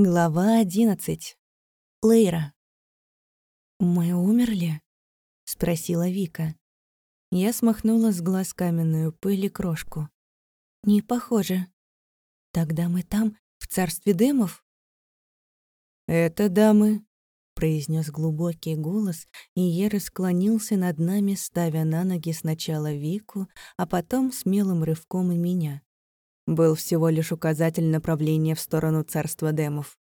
Глава одиннадцать. Лейра. «Мы умерли?» — спросила Вика. Я смахнула с глаз каменную пыль и крошку. «Не похоже. Тогда мы там, в царстве демов?» «Это дамы», — произнес глубокий голос, и Ера склонился над нами, ставя на ноги сначала Вику, а потом смелым рывком и меня. Был всего лишь указатель направления в сторону царства демов.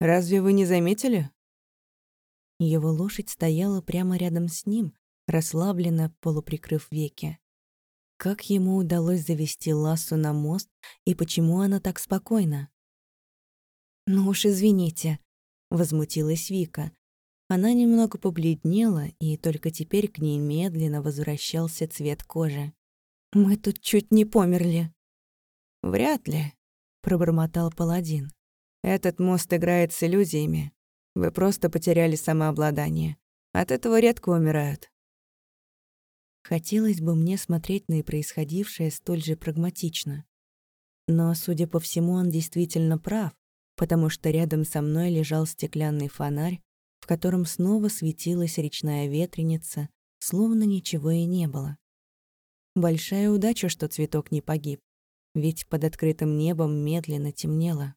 «Разве вы не заметили?» Его лошадь стояла прямо рядом с ним, расслабленно, полуприкрыв веки. Как ему удалось завести лассу на мост, и почему она так спокойна? «Ну уж извините», — возмутилась Вика. Она немного побледнела, и только теперь к ней медленно возвращался цвет кожи. «Мы тут чуть не померли». «Вряд ли», — пробормотал паладин. «Этот мост играет с иллюзиями. Вы просто потеряли самообладание. От этого редко умирают». Хотелось бы мне смотреть на происходившее столь же прагматично. Но, судя по всему, он действительно прав, потому что рядом со мной лежал стеклянный фонарь, в котором снова светилась речная ветреница, словно ничего и не было. Большая удача, что цветок не погиб ведь под открытым небом медленно темнело.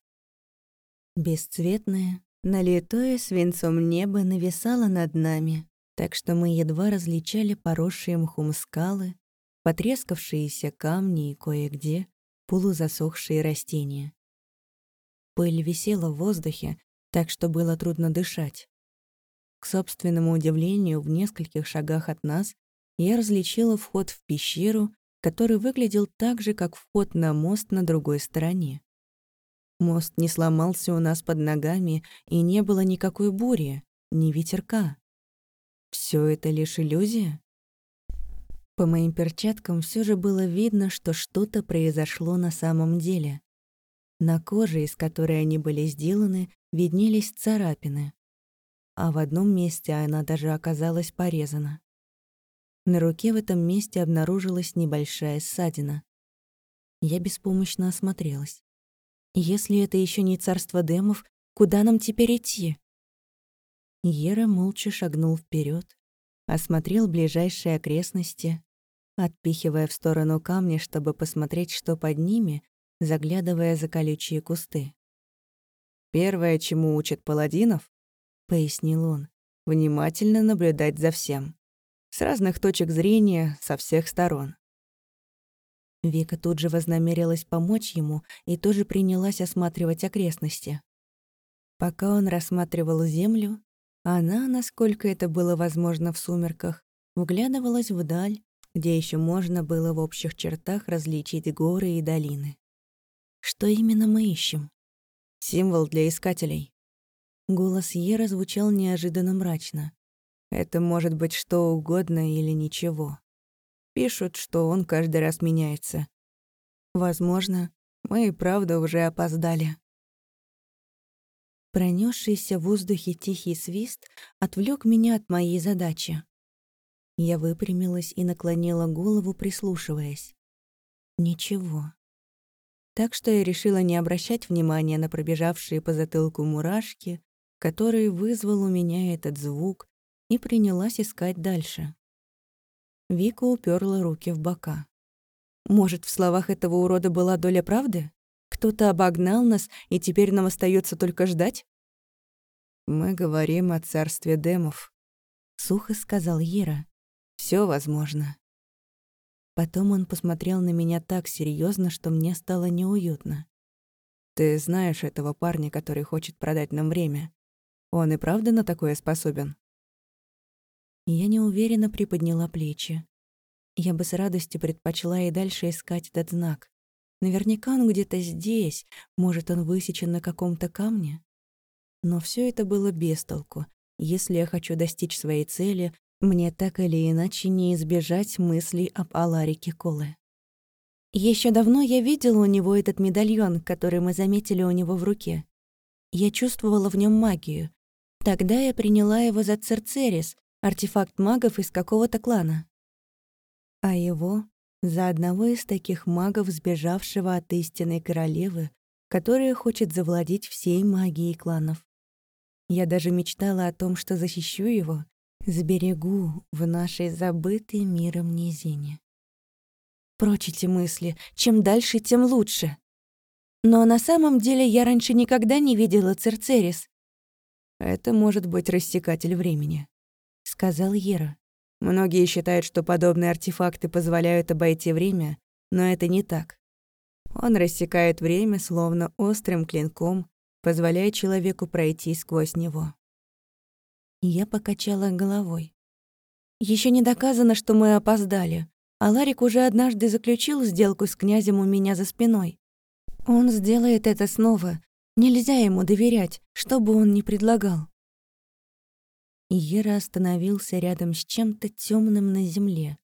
Бесцветное, налитое свинцом небо нависало над нами, так что мы едва различали поросшие мхом скалы, потрескавшиеся камни и кое-где полузасохшие растения. Пыль висела в воздухе, так что было трудно дышать. К собственному удивлению, в нескольких шагах от нас я различила вход в пещеру который выглядел так же, как вход на мост на другой стороне. Мост не сломался у нас под ногами, и не было никакой бури, ни ветерка. Все это лишь иллюзия? По моим перчаткам все же было видно, что что-то произошло на самом деле. На коже, из которой они были сделаны, виднелись царапины, а в одном месте она даже оказалась порезана. На руке в этом месте обнаружилась небольшая ссадина. Я беспомощно осмотрелась. Если это еще не царство демов, куда нам теперь идти? Ера молча шагнул вперед, осмотрел ближайшие окрестности, отпихивая в сторону камня, чтобы посмотреть, что под ними, заглядывая за колючие кусты. «Первое, чему учат паладинов, — пояснил он, — внимательно наблюдать за всем с разных точек зрения, со всех сторон. Вика тут же вознамерилась помочь ему и тоже принялась осматривать окрестности. Пока он рассматривал землю, она, насколько это было возможно в сумерках, вглядывалась вдаль, где еще можно было в общих чертах различить горы и долины. Что именно мы ищем? Символ для искателей. Голос Ера звучал неожиданно мрачно. Это может быть что угодно или ничего. Пишут, что он каждый раз меняется. Возможно, мы и правда уже опоздали. Пронесшийся в воздухе тихий свист отвлек меня от моей задачи. Я выпрямилась и наклонила голову, прислушиваясь. Ничего. Так что я решила не обращать внимания на пробежавшие по затылку мурашки, которые вызвал у меня этот звук, и принялась искать дальше. Вика уперла руки в бока. Может, в словах этого урода была доля правды? Кто-то обогнал нас, и теперь нам остается только ждать? «Мы говорим о царстве демов», — сухо сказал Ера. Все возможно». Потом он посмотрел на меня так серьезно, что мне стало неуютно. «Ты знаешь этого парня, который хочет продать нам время? Он и правда на такое способен?» Я неуверенно приподняла плечи. Я бы с радостью предпочла и дальше искать этот знак. Наверняка он где-то здесь, может, он высечен на каком-то камне. Но все это было без толку. Если я хочу достичь своей цели, мне так или иначе не избежать мыслей об Аларике Коле. Еще давно я видела у него этот медальон, который мы заметили у него в руке. Я чувствовала в нем магию. Тогда я приняла его за Церцерис, артефакт магов из какого-то клана. А его — за одного из таких магов, сбежавшего от истинной королевы, которое хочет завладеть всей магией кланов. Я даже мечтала о том, что защищу его, сберегу в нашей забытой миром низине. Прочь эти мысли. Чем дальше, тем лучше. Но на самом деле я раньше никогда не видела Церцерис. «Это может быть рассекатель времени», — сказал Ера. «Многие считают, что подобные артефакты позволяют обойти время, но это не так. Он рассекает время, словно острым клинком, позволяя человеку пройти сквозь него». Я покачала головой. Еще не доказано, что мы опоздали, а Ларик уже однажды заключил сделку с князем у меня за спиной. Он сделает это снова. Нельзя ему доверять, что бы он ни предлагал. Ера остановился рядом с чем-то темным на земле.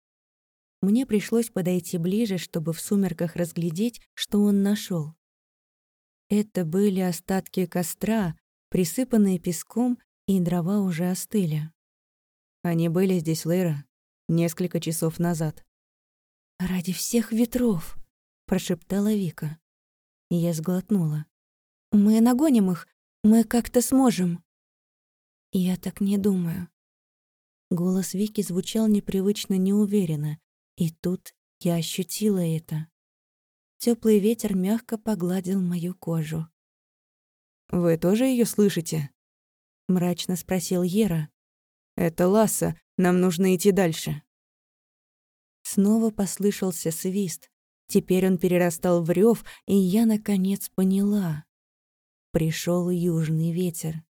Мне пришлось подойти ближе, чтобы в сумерках разглядеть, что он нашел. Это были остатки костра, присыпанные песком, и дрова уже остыли. Они были здесь, Лейра, несколько часов назад. «Ради всех ветров!» — прошептала Вика. Я сглотнула. «Мы нагоним их. Мы как-то сможем». «Я так не думаю». Голос Вики звучал непривычно неуверенно, и тут я ощутила это. Теплый ветер мягко погладил мою кожу. «Вы тоже ее слышите?» — мрачно спросил Ера. «Это Ласса, нам нужно идти дальше». Снова послышался свист, Теперь он перерастал в рев, и я, наконец, поняла. Пришел южный ветер.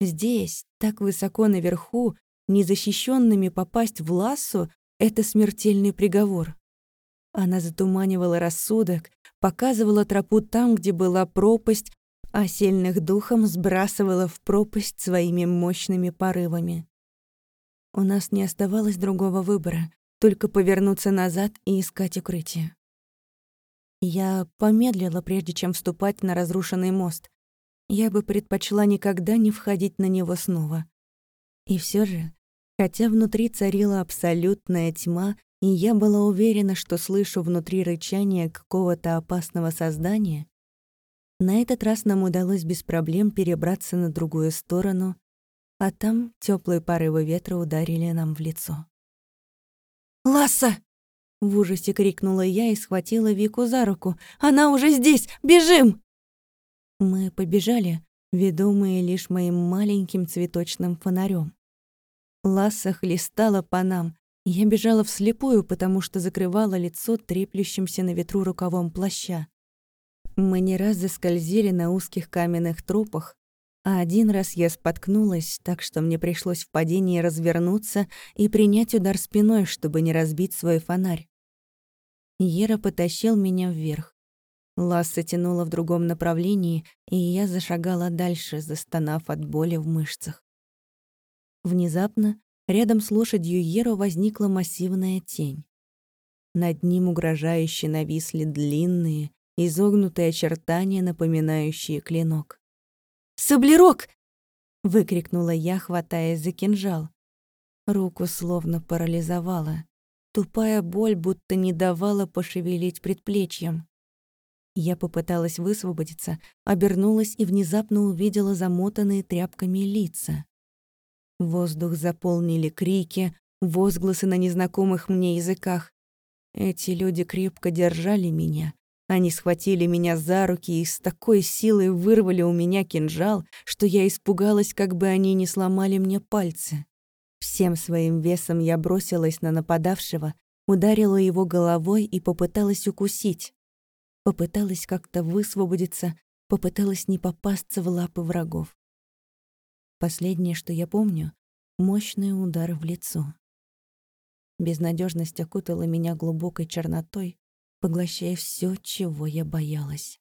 Здесь, так высоко наверху, незащищенными попасть в лассу — это смертельный приговор. Она затуманивала рассудок, показывала тропу там, где была пропасть, а сильных духом сбрасывала в пропасть своими мощными порывами. У нас не оставалось другого выбора, только повернуться назад и искать укрытие. Я помедлила, прежде чем вступать на разрушенный мост. Я бы предпочла никогда не входить на него снова. И все же, хотя внутри царила абсолютная тьма, и я была уверена, что слышу внутри рычание какого-то опасного создания, на этот раз нам удалось без проблем перебраться на другую сторону, а там теплые порывы ветра ударили нам в лицо. «Ласса!» В ужасе крикнула я и схватила Вику за руку. «Она уже здесь! Бежим!» Мы побежали, ведомые лишь моим маленьким цветочным фонарем. Ласса хлестала по нам. Я бежала вслепую, потому что закрывала лицо треплющимся на ветру рукавом плаща. Мы не раз заскользили на узких каменных трупах, а один раз я споткнулась, так что мне пришлось в падении развернуться и принять удар спиной, чтобы не разбить свой фонарь. Ера потащил меня вверх. Ласса тянула в другом направлении, и я зашагала дальше, застонав от боли в мышцах. Внезапно рядом с лошадью Еру возникла массивная тень. Над ним угрожающе нависли длинные, изогнутые очертания, напоминающие клинок. «Саблерок!» — выкрикнула я, хватаясь за кинжал. Руку словно парализовала. Тупая боль будто не давала пошевелить предплечьем. Я попыталась высвободиться, обернулась и внезапно увидела замотанные тряпками лица. Воздух заполнили крики, возгласы на незнакомых мне языках. Эти люди крепко держали меня. Они схватили меня за руки и с такой силой вырвали у меня кинжал, что я испугалась, как бы они не сломали мне пальцы. Всем своим весом я бросилась на нападавшего, ударила его головой и попыталась укусить. Попыталась как-то высвободиться, попыталась не попасться в лапы врагов. Последнее, что я помню — мощный удар в лицо. Безнадежность окутала меня глубокой чернотой, поглощая все, чего я боялась.